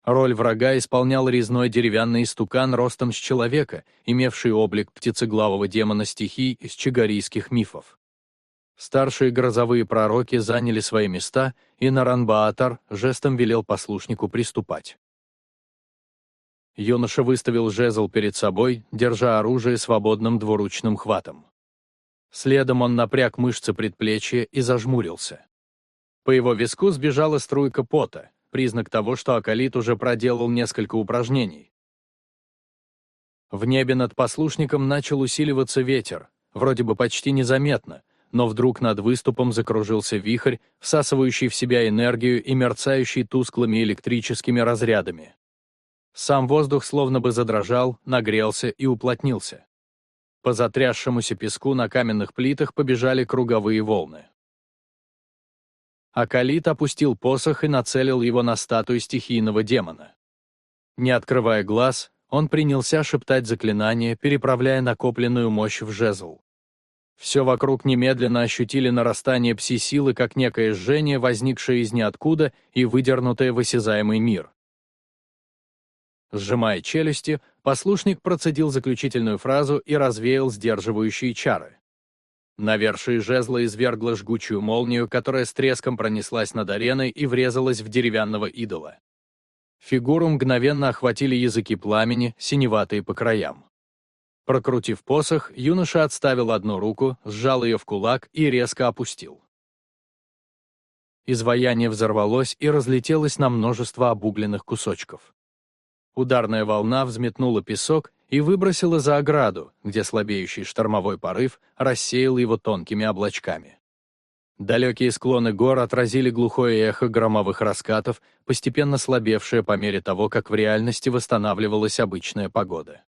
Роль врага исполнял резной деревянный стукан ростом с человека, имевший облик птицеглавого демона стихий из чагарийских мифов. Старшие грозовые пророки заняли свои места, и Наранбаатар жестом велел послушнику приступать. Юноша выставил жезл перед собой, держа оружие свободным двуручным хватом. Следом он напряг мышцы предплечья и зажмурился. По его виску сбежала струйка пота, признак того, что Акалит уже проделал несколько упражнений. В небе над послушником начал усиливаться ветер, вроде бы почти незаметно, но вдруг над выступом закружился вихрь, всасывающий в себя энергию и мерцающий тусклыми электрическими разрядами. Сам воздух словно бы задрожал, нагрелся и уплотнился. По затрясшемуся песку на каменных плитах побежали круговые волны. Акалит опустил посох и нацелил его на статую стихийного демона. Не открывая глаз, он принялся шептать заклинание, переправляя накопленную мощь в жезл. Все вокруг немедленно ощутили нарастание пси-силы как некое жжение, возникшее из ниоткуда и выдернутое в осязаемый мир. Сжимая челюсти, послушник процедил заключительную фразу и развеял сдерживающие чары. Навершие жезла извергла жгучую молнию, которая с треском пронеслась над ареной и врезалась в деревянного идола. Фигуру мгновенно охватили языки пламени, синеватые по краям. Прокрутив посох, юноша отставил одну руку, сжал ее в кулак и резко опустил. Изваяние взорвалось и разлетелось на множество обугленных кусочков. Ударная волна взметнула песок и выбросила за ограду, где слабеющий штормовой порыв рассеял его тонкими облачками. Далекие склоны гор отразили глухое эхо громовых раскатов, постепенно слабевшее по мере того, как в реальности восстанавливалась обычная погода.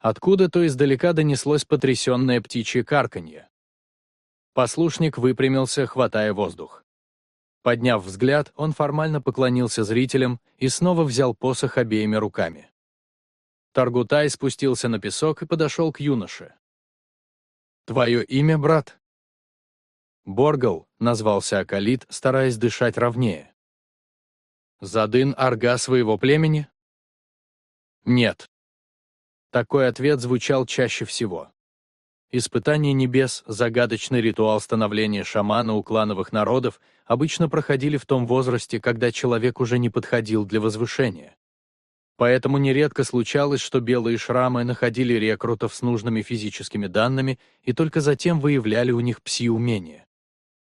Откуда-то издалека донеслось потрясенное птичье карканье. Послушник выпрямился, хватая воздух. Подняв взгляд, он формально поклонился зрителям и снова взял посох обеими руками. Таргутай спустился на песок и подошел к юноше. «Твое имя, брат?» Боргал, назвался Акалит, стараясь дышать ровнее. «Задын Арга своего племени?» «Нет». Такой ответ звучал чаще всего. Испытание небес, загадочный ритуал становления шамана у клановых народов обычно проходили в том возрасте, когда человек уже не подходил для возвышения. Поэтому нередко случалось, что белые шрамы находили рекрутов с нужными физическими данными и только затем выявляли у них пси-умения.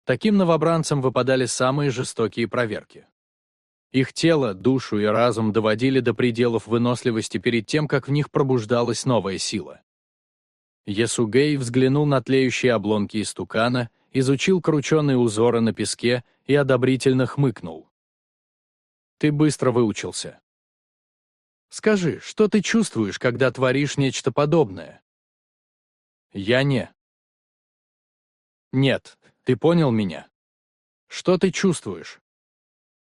Таким новобранцам выпадали самые жестокие проверки. Их тело, душу и разум доводили до пределов выносливости перед тем, как в них пробуждалась новая сила. Ясугей взглянул на тлеющие обломки истукана, изучил крученные узоры на песке и одобрительно хмыкнул. «Ты быстро выучился. Скажи, что ты чувствуешь, когда творишь нечто подобное? Я не. Нет, ты понял меня? Что ты чувствуешь?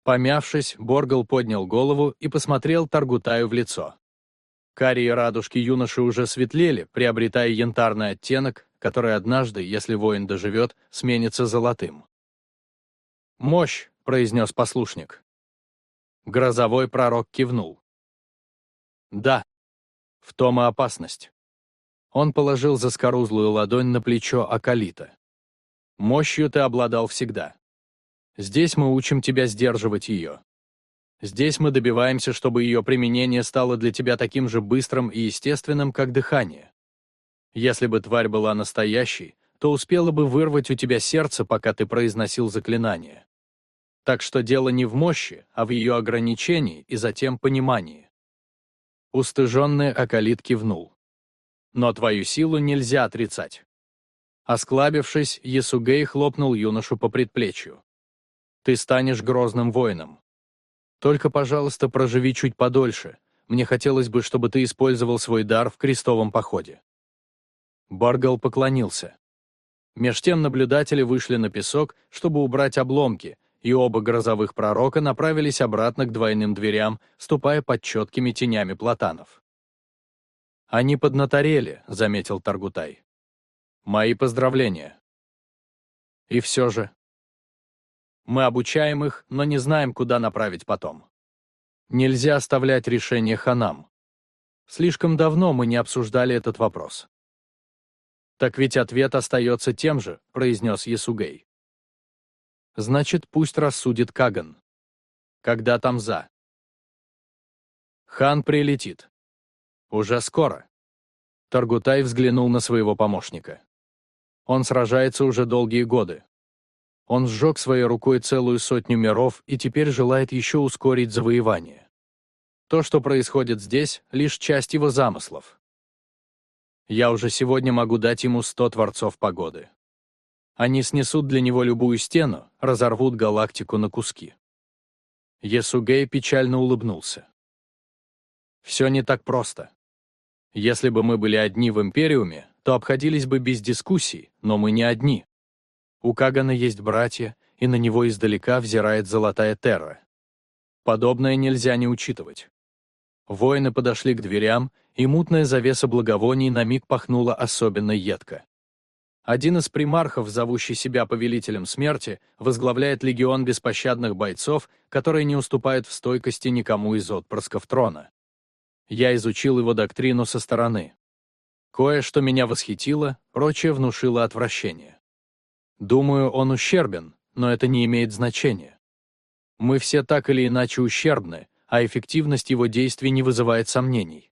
Помявшись, Боргал поднял голову и посмотрел Таргутаю в лицо. Карие радужки юноши уже светлели, приобретая янтарный оттенок, который однажды, если воин доживет, сменится золотым. «Мощь», — произнес послушник. Грозовой пророк кивнул. Да. В том и опасность. Он положил заскорузлую ладонь на плечо Акалита. Мощью ты обладал всегда. Здесь мы учим тебя сдерживать ее. Здесь мы добиваемся, чтобы ее применение стало для тебя таким же быстрым и естественным, как дыхание. Если бы тварь была настоящей, то успела бы вырвать у тебя сердце, пока ты произносил заклинание. Так что дело не в мощи, а в ее ограничении и затем понимании. Устыженный Акалит кивнул. Но твою силу нельзя отрицать. Осклабившись, Ясугей хлопнул юношу по предплечью. Ты станешь грозным воином. Только, пожалуйста, проживи чуть подольше. Мне хотелось бы, чтобы ты использовал свой дар в крестовом походе. Баргал поклонился. Меж тем наблюдатели вышли на песок, чтобы убрать обломки, и оба грозовых пророка направились обратно к двойным дверям, ступая под четкими тенями платанов. «Они поднаторели», — заметил Таргутай. «Мои поздравления». «И все же». «Мы обучаем их, но не знаем, куда направить потом. Нельзя оставлять решение ханам. Слишком давно мы не обсуждали этот вопрос». «Так ведь ответ остается тем же», — произнес Ясугей. Значит, пусть рассудит Каган. Когда там за? Хан прилетит. Уже скоро. Таргутай взглянул на своего помощника. Он сражается уже долгие годы. Он сжег своей рукой целую сотню миров и теперь желает еще ускорить завоевание. То, что происходит здесь, лишь часть его замыслов. Я уже сегодня могу дать ему сто творцов погоды. Они снесут для него любую стену, разорвут галактику на куски. Есугей печально улыбнулся. Все не так просто. Если бы мы были одни в Империуме, то обходились бы без дискуссий, но мы не одни. У Кагана есть братья, и на него издалека взирает Золотая Терра. Подобное нельзя не учитывать. Воины подошли к дверям, и мутная завеса благовоний на миг пахнула особенно едко. Один из примархов, зовущий себя повелителем смерти, возглавляет легион беспощадных бойцов, которые не уступают в стойкости никому из отпрысков трона. Я изучил его доктрину со стороны. Кое-что меня восхитило, прочее внушило отвращение. Думаю, он ущербен, но это не имеет значения. Мы все так или иначе ущербны, а эффективность его действий не вызывает сомнений.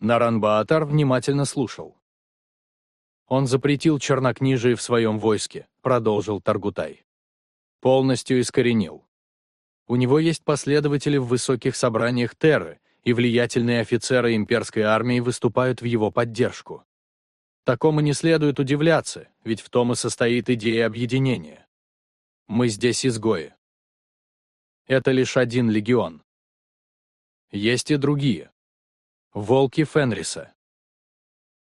Наранбаатар внимательно слушал. Он запретил чернокнижие в своем войске, продолжил Таргутай. Полностью искоренил. У него есть последователи в высоких собраниях Терры, и влиятельные офицеры имперской армии выступают в его поддержку. Такому не следует удивляться, ведь в том и состоит идея объединения. Мы здесь изгои. Это лишь один легион. Есть и другие. Волки Фенриса.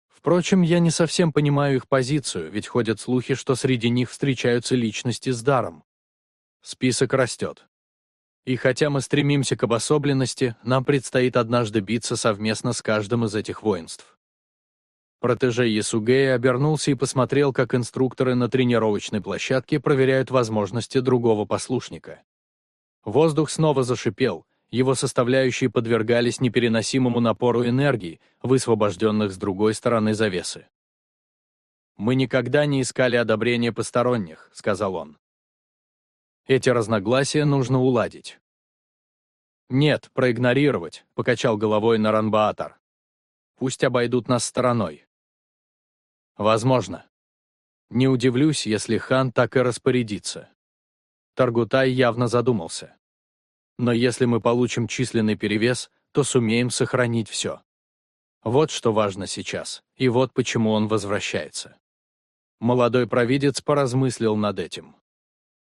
Впрочем, я не совсем понимаю их позицию, ведь ходят слухи, что среди них встречаются личности с даром. Список растет. И хотя мы стремимся к обособленности, нам предстоит однажды биться совместно с каждым из этих воинств. Протеже Ясугея обернулся и посмотрел, как инструкторы на тренировочной площадке проверяют возможности другого послушника. Воздух снова зашипел, его составляющие подвергались непереносимому напору энергии, высвобожденных с другой стороны завесы. «Мы никогда не искали одобрения посторонних», — сказал он. «Эти разногласия нужно уладить». «Нет, проигнорировать», — покачал головой Наранбаатар. «Пусть обойдут нас стороной». «Возможно. Не удивлюсь, если хан так и распорядится». Таргутай явно задумался. Но если мы получим численный перевес, то сумеем сохранить все. Вот что важно сейчас, и вот почему он возвращается. Молодой провидец поразмыслил над этим.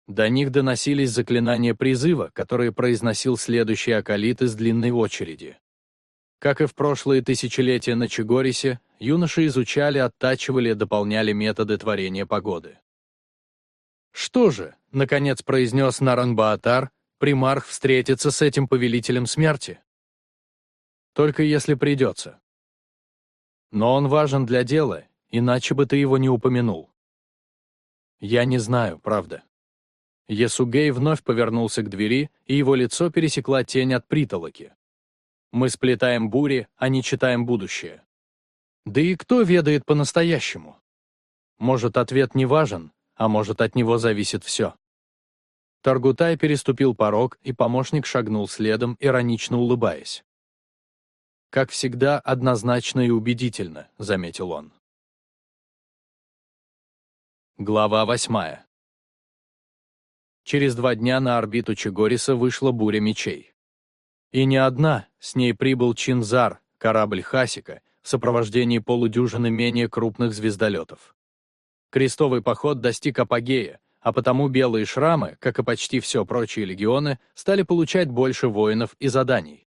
До них доносились заклинания призыва, которые произносил следующий акалит из длинной очереди. Как и в прошлые тысячелетия на Чегорисе, юноши изучали, оттачивали и дополняли методы творения погоды. «Что же?» — наконец произнес Наранбаатар, примарх встретится с этим повелителем смерти? Только если придется. Но он важен для дела, иначе бы ты его не упомянул. Я не знаю, правда. Есугей вновь повернулся к двери, и его лицо пересекла тень от притолоки. Мы сплетаем бури, а не читаем будущее. Да и кто ведает по-настоящему? Может, ответ не важен, а может, от него зависит все. Таргутай переступил порог, и помощник шагнул следом, иронично улыбаясь. «Как всегда, однозначно и убедительно», — заметил он. Глава 8. Через два дня на орбиту Чегориса вышла буря мечей. И не одна, с ней прибыл Чинзар, корабль Хасика, в сопровождении полудюжины менее крупных звездолетов. Крестовый поход достиг апогея, а потому белые шрамы, как и почти все прочие легионы, стали получать больше воинов и заданий.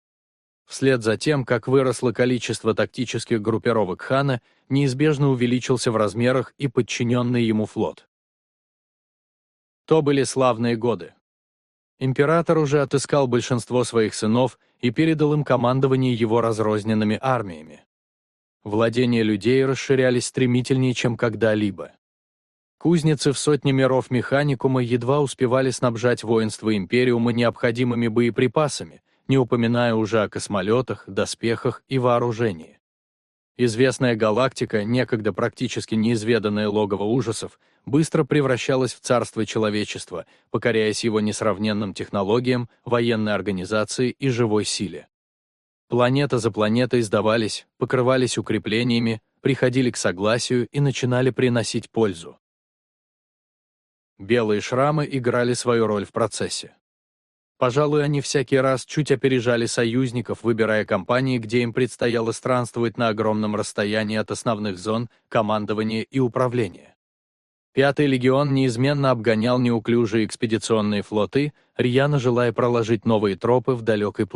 Вслед за тем, как выросло количество тактических группировок хана, неизбежно увеличился в размерах и подчиненный ему флот. То были славные годы. Император уже отыскал большинство своих сынов и передал им командование его разрозненными армиями. Владения людей расширялись стремительнее, чем когда-либо. Кузницы в сотне миров механикума едва успевали снабжать воинство Империума необходимыми боеприпасами, не упоминая уже о космолетах, доспехах и вооружении. Известная галактика, некогда практически неизведанное логово ужасов, быстро превращалась в царство человечества, покоряясь его несравненным технологиям, военной организации и живой силе. Планета за планетой сдавались, покрывались укреплениями, приходили к согласию и начинали приносить пользу. Белые шрамы играли свою роль в процессе. Пожалуй, они всякий раз чуть опережали союзников, выбирая компании, где им предстояло странствовать на огромном расстоянии от основных зон командования и управления. Пятый легион неизменно обгонял неуклюжие экспедиционные флоты, рьяно желая проложить новые тропы в далекой